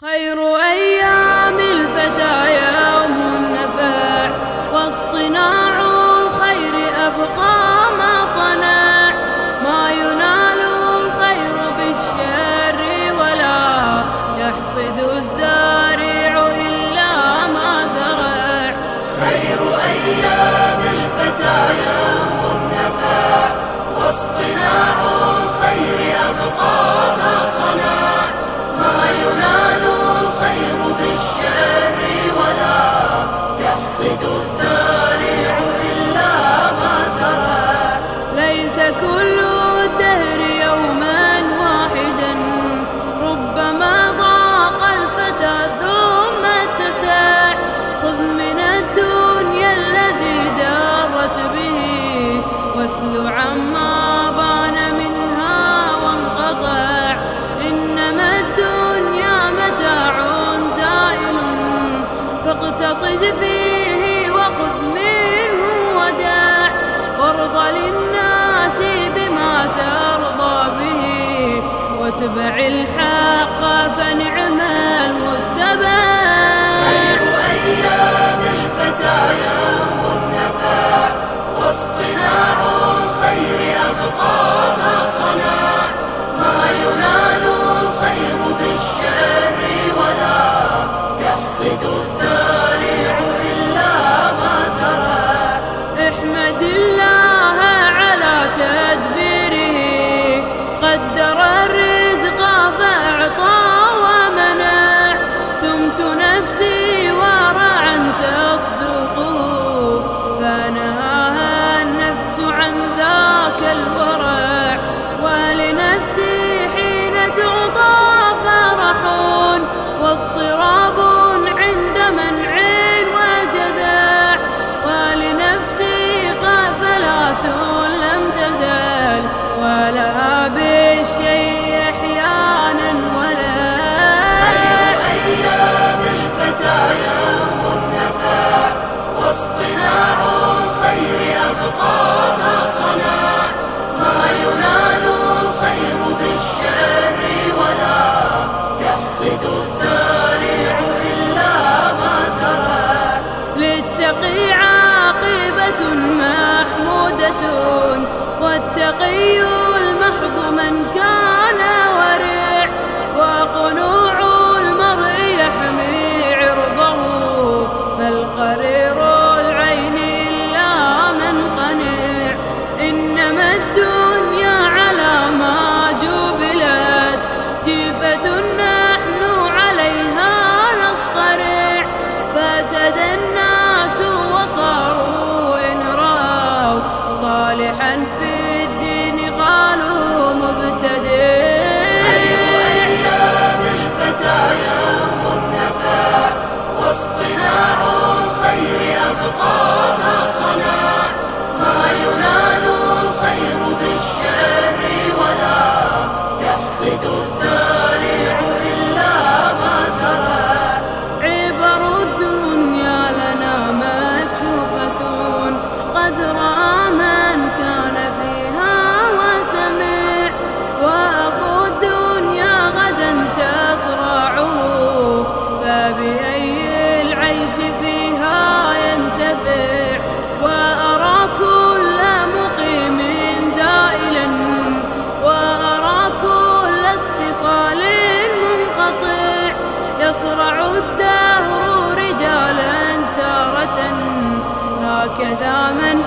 خير أيام الفتايا فصد فيه وخذ منه وداع وارضى للناس بما ترضى به واتبع الحق فنعم المتبع. خير أيام الفتايا. محمودة والتقي المحض من كان ورع وقنوع المرء يحمي عرضه ما القرير العين إلا من قنع إنما الدنيا على ما جبلت جيفة نحن عليها نصطرع فسد الرافع وأرى كل مقيم زائلا وأرى كل اتصال منقطع. يصرع الدهر رجالا تارة هكذا من